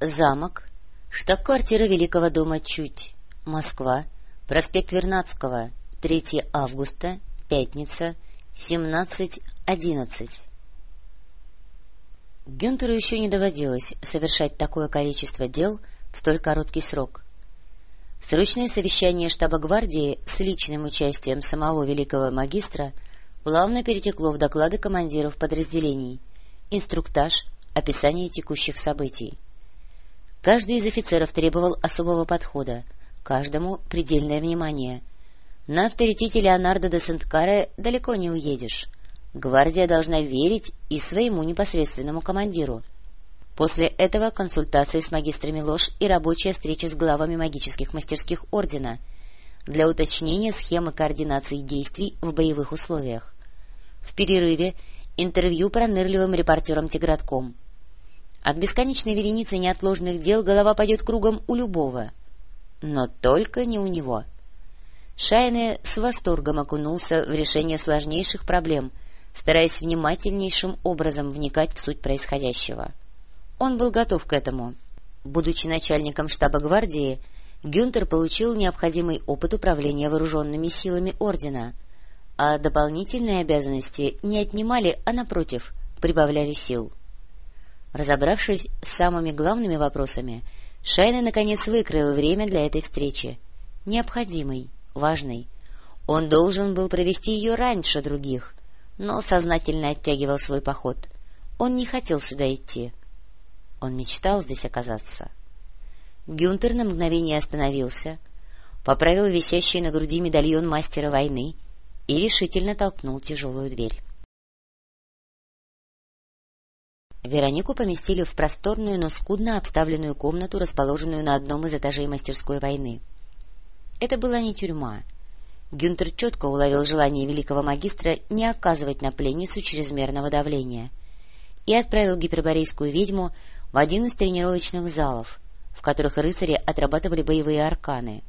Замок. Штаб-квартира Великого дома Чуть. Москва. Проспект Вернадского. 3 августа. Пятница. 17.11. Гюнтеру еще не доводилось совершать такое количество дел в столь короткий срок. Срочное совещание штаба гвардии с личным участием самого великого магистра плавно перетекло в доклады командиров подразделений, инструктаж, описание текущих событий. Каждый из офицеров требовал особого подхода, каждому предельное внимание. На авторитете Леонардо де Сент-Каре далеко не уедешь. Гвардия должна верить и своему непосредственному командиру. После этого консультации с магистрами ложь и рабочая встреча с главами магических мастерских ордена для уточнения схемы координации действий в боевых условиях. В перерыве интервью пронырливым репортером Тигратком — от бесконечной вереницы неотложных дел голова пойдет кругом у любого. Но только не у него. Шайне с восторгом окунулся в решение сложнейших проблем, стараясь внимательнейшим образом вникать в суть происходящего. Он был готов к этому. Будучи начальником штаба гвардии, Гюнтер получил необходимый опыт управления вооруженными силами Ордена, а дополнительные обязанности не отнимали, а, напротив, прибавляли сил. Разобравшись с самыми главными вопросами, Шайна наконец выкроил время для этой встречи. Необходимой, важной. Он должен был провести ее раньше других, но сознательно оттягивал свой поход. Он не хотел сюда идти. Он мечтал здесь оказаться. Гюнтер на мгновение остановился, поправил висящий на груди медальон мастера войны и решительно толкнул тяжелую дверь. Веронику поместили в просторную, но скудно обставленную комнату, расположенную на одном из этажей мастерской войны. Это была не тюрьма. Гюнтер четко уловил желание великого магистра не оказывать на пленницу чрезмерного давления и отправил гиперборейскую ведьму в один из тренировочных залов, в которых рыцари отрабатывали боевые арканы.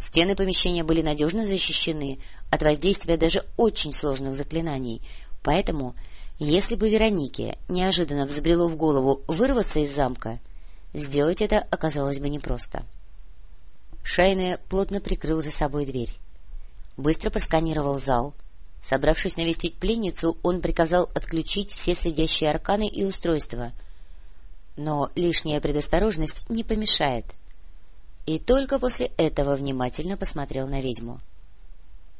Стены помещения были надежно защищены от воздействия даже очень сложных заклинаний, поэтому если бы Веронике неожиданно взбрело в голову вырваться из замка, сделать это оказалось бы непросто. Шайне плотно прикрыл за собой дверь. Быстро просканировал зал. Собравшись навестить пленницу, он приказал отключить все следящие арканы и устройства. Но лишняя предосторожность не помешает. И только после этого внимательно посмотрел на ведьму.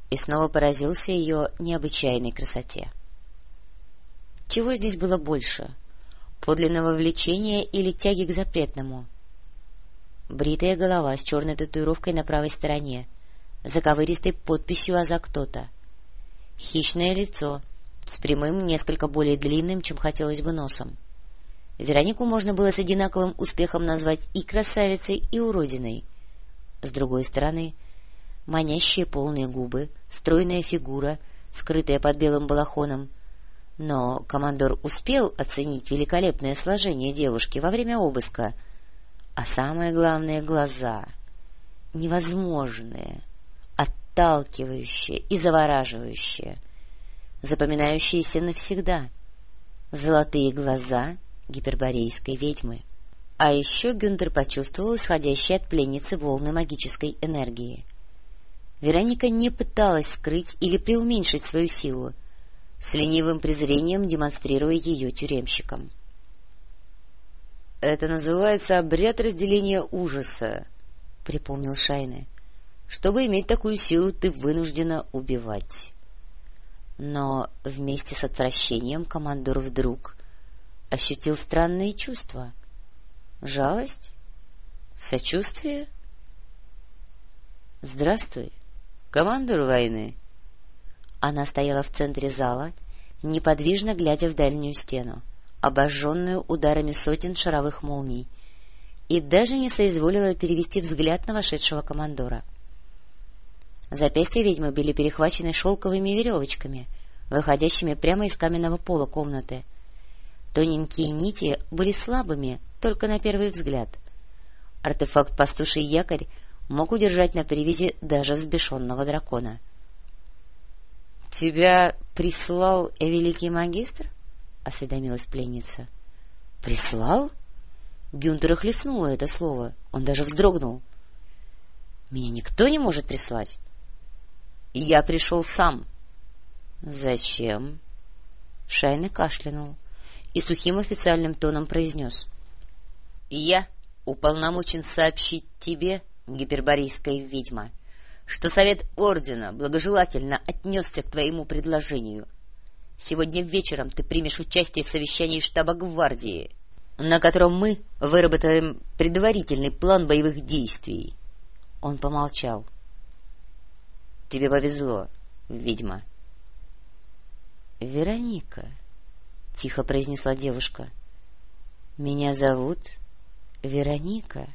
И снова поразился ее необычайной красоте. Чего здесь было больше? Подлинного влечения или тяги к запретному? Бритая голова с черной татуировкой на правой стороне, заковыристой подписью «А за кто-то». Хищное лицо с прямым, несколько более длинным, чем хотелось бы, носом. Веронику можно было с одинаковым успехом назвать и красавицей, и уродиной. С другой стороны, манящие полные губы, стройная фигура, скрытая под белым балахоном — но командор успел оценить великолепное сложение девушки во время обыска, а самое главное — глаза. Невозможные, отталкивающие и завораживающие, запоминающиеся навсегда. Золотые глаза гиперборейской ведьмы. А еще Гюнтер почувствовал исходящие от пленницы волны магической энергии. Вероника не пыталась скрыть или преуменьшить свою силу, с ленивым презрением демонстрируя ее тюремщикам. — Это называется обряд разделения ужаса, — припомнил Шайны. — Чтобы иметь такую силу, ты вынуждена убивать. Но вместе с отвращением командор вдруг ощутил странные чувства. Жалость? Сочувствие? — Здравствуй, командор войны! — она стояла в центре зала, неподвижно глядя в дальнюю стену, обожженную ударами сотен шаровых молний, и даже не соизволила перевести взгляд на вошедшего командора. Запястья ведьмы были перехвачены шелковыми веревочками, выходящими прямо из каменного пола комнаты. Тоненькие нити были слабыми только на первый взгляд. Артефакт «Пастуший якорь» мог удержать на привязи даже взбешенного дракона —— Тебя прислал великий магистр? — осведомилась пленница. — Прислал? Гюнтера хлестнуло это слово. Он даже вздрогнул. — Меня никто не может прислать? — Я пришел сам. — Зачем? Шайны кашлянул и сухим официальным тоном произнес. — Я уполномочен сообщить тебе, гиперборейская ведьма, что Совет Ордена благожелательно отнесся к твоему предложению. Сегодня вечером ты примешь участие в совещании штаба гвардии — на котором мы выработаем предварительный план боевых действий. Он помолчал. — Тебе повезло, ведьма. — Вероника, — тихо произнесла девушка. — Меня зовут Вероника.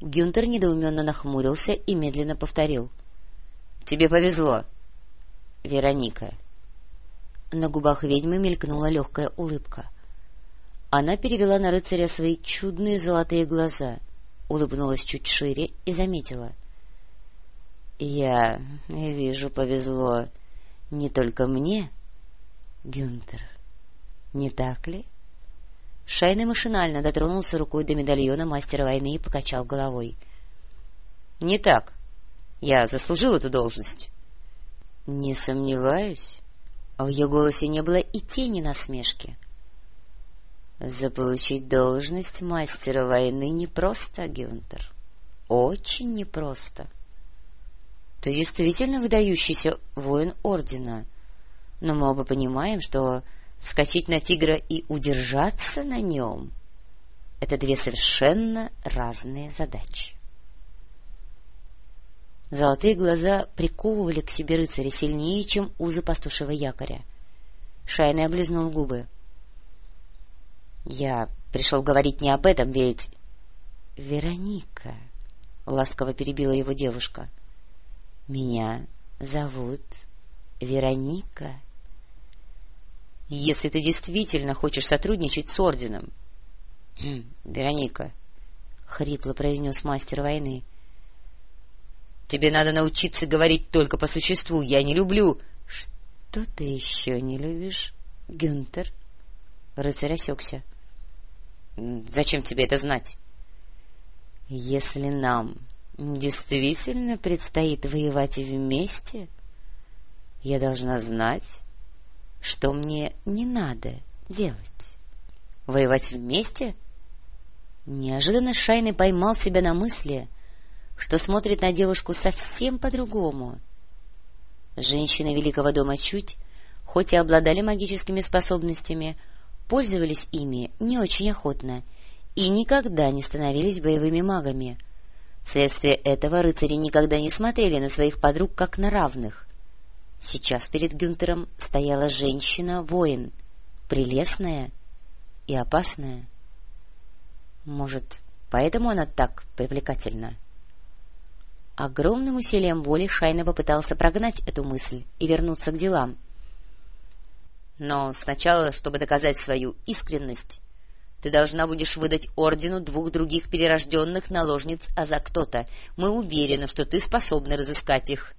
Гюнтер недоуменно нахмурился и медленно повторил. — Тебе повезло, Вероника. На губах ведьмы мелькнула легкая улыбка — она перевела на рыцаря свои чудные золотые глаза, улыбнулась чуть шире и заметила. — Я вижу, повезло не только мне, Гюнтер, не так ли? Шайный машинально дотронулся рукой до медальона мастера войны и покачал головой. — Не так. Я заслужил эту должность. — Не сомневаюсь. В ее голосе не было и тени насмешки. — Заполучить должность мастера войны непросто, Гюнтер. Очень непросто. Ты действительно выдающийся воин Ордена, но мы оба понимаем, что вскочить на тигра и удержаться на нем — это две совершенно разные задачи. Золотые глаза приковывали к себе рыцаря сильнее, чем узы пастушего якоря. Шайный облизнул губы. — я пришел говорить не об этом, ведь... — Вероника, — ласково перебила его девушка, — меня зовут Вероника. — Если ты действительно хочешь сотрудничать с орденом... Хм, — Вероника, — хрипло произнес мастер войны, — тебе надо научиться говорить только по существу. Я не люблю... — Что ты еще не любишь, Гюнтер? Рыцарь осекся. — Зачем тебе это знать? Если нам действительно предстоит воевать вместе, я должна знать, что мне не надо делать. Воевать вместе? Неожиданно Шайный поймал себя на мысли, что смотрит на девушку совсем по-другому. Женщины Великого дома чуть, хоть и обладали магическими способностями, пользовались ими не очень охотно и никогда не становились боевыми магами. Вследствие этого рыцари никогда не смотрели на своих подруг как на равных. Сейчас перед Гюнтером стояла женщина-воин, прелестная и опасная. Может, поэтому она так привлекательна? Огромным усилием воли Шайна попытался прогнать эту мысль и вернуться к делам — но сначала, чтобы доказать свою искренность, ты должна будешь выдать ордену двух других перерожденных наложниц Азактота. Мы уверены, что ты способна разыскать их.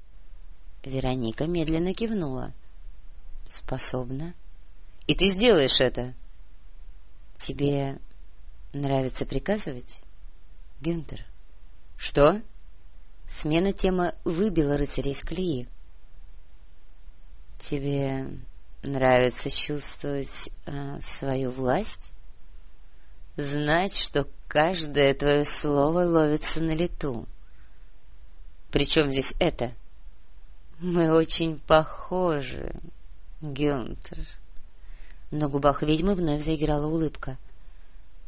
Вероника медленно кивнула. — Способна? — И ты сделаешь это. — Тебе нравится приказывать, Гюнтер? — Что? Смена темы выбила рыцаря из колеи. — Тебе Нравится чувствовать э, свою власть? Знать, что каждое твое слово ловится на лету. Причем здесь это? Мы очень похожи, Гюнтер. На губах ведьмы вновь заиграла улыбка.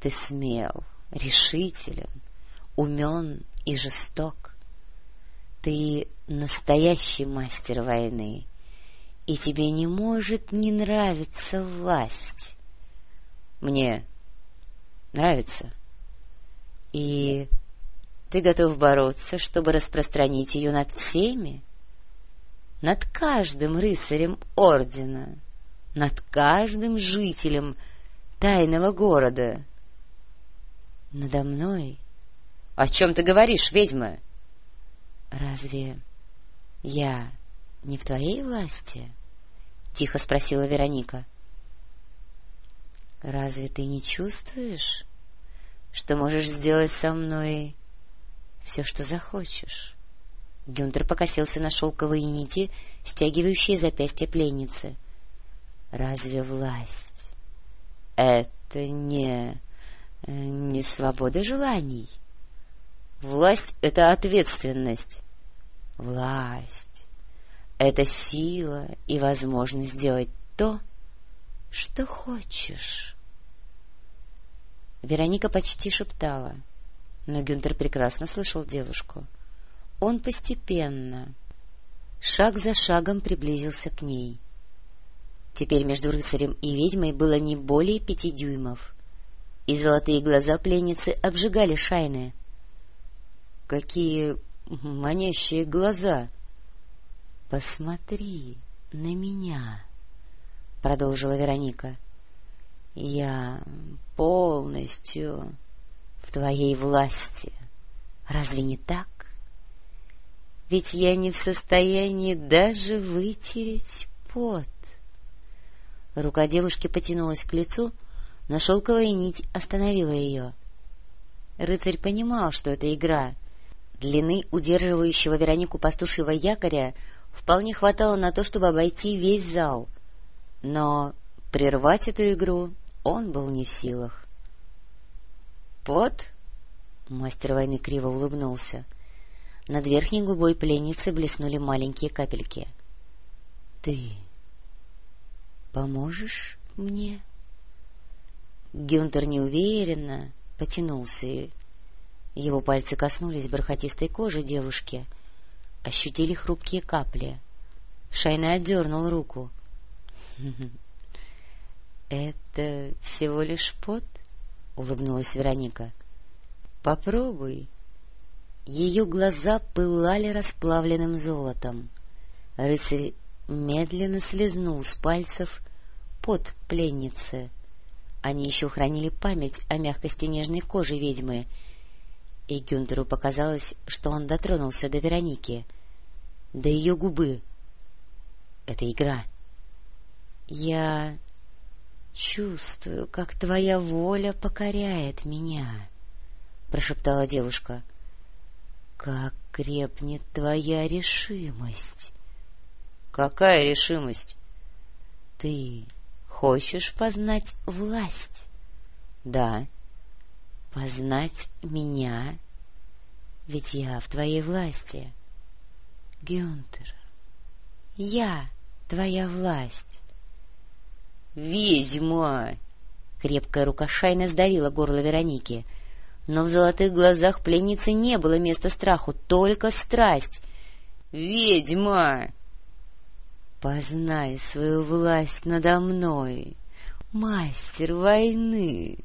Ты смел, решителен, умен и жесток. Ты настоящий мастер войны, и тебе не может не нравиться власть. Мне нравится. И ты готов бороться, чтобы распространить ее над всеми? Над каждым рыцарем ордена, над каждым жителем тайного города. Надо мной... — О чем ты говоришь, ведьма? — Разве я не в твоей власти? — тихо спросила Вероника. — Разве ты не чувствуешь, что можешь сделать со мной все, что захочешь. Гюнтер покосился на шелковые нити, стягивающие запястья пленницы. — Разве власть — это не... не свобода желаний? Власть — это ответственность. Власть — это сила и возможность сделать то, что хочешь. Вероника почти шептала, но Гюнтер прекрасно слышал девушку. Он постепенно, шаг за шагом приблизился к ней. Теперь между рыцарем и ведьмой было не более пяти дюймов, и золотые глаза пленницы обжигали шайны. — Какие манящие глаза! — Посмотри на меня! — продолжила Вероника. — Я полностью в твоей власти. Разве не так? Ведь я не в состоянии даже вытереть пот. Рука девушки потянулась к лицу, но шелковая нить остановила ее. Рыцарь понимал, что это игра. Длины удерживающего Веронику пастушьего якоря вполне хватало на то, чтобы обойти весь зал. Но прервать эту игру он был не в силах. — Пот? — мастер войны криво улыбнулся. Над верхней губой пленницы блеснули маленькие капельки. — Ты поможешь мне? Гюнтер неуверенно потянулся, и его пальцы коснулись бархатистой кожи девушки, ощутили хрупкие капли. Шайна отдернул руку. — Это всего лишь пот? — улыбнулась Вероника. — Попробуй. Ее глаза пылали расплавленным золотом. Рыцарь медленно слезнул с пальцев под пленницы. Они еще хранили память о мягкости нежной кожи ведьмы, и Гюнтеру показалось, что он дотронулся до Вероники, до ее губы. Это игра. — Я чувствую, как твоя воля покоряет меня, — прошептала девушка. — Как крепнет твоя решимость. — Какая решимость? — Ты хочешь познать власть? — Да. — Познать меня? Ведь я в твоей власти. — Гюнтер, я твоя власть. «Ведьма!» Крепкая рука Шайна сдавила горло Вероники. Но в золотых глазах пленницы не было места страху, только страсть. «Ведьма!» «Познай свою власть надо мной, мастер войны!»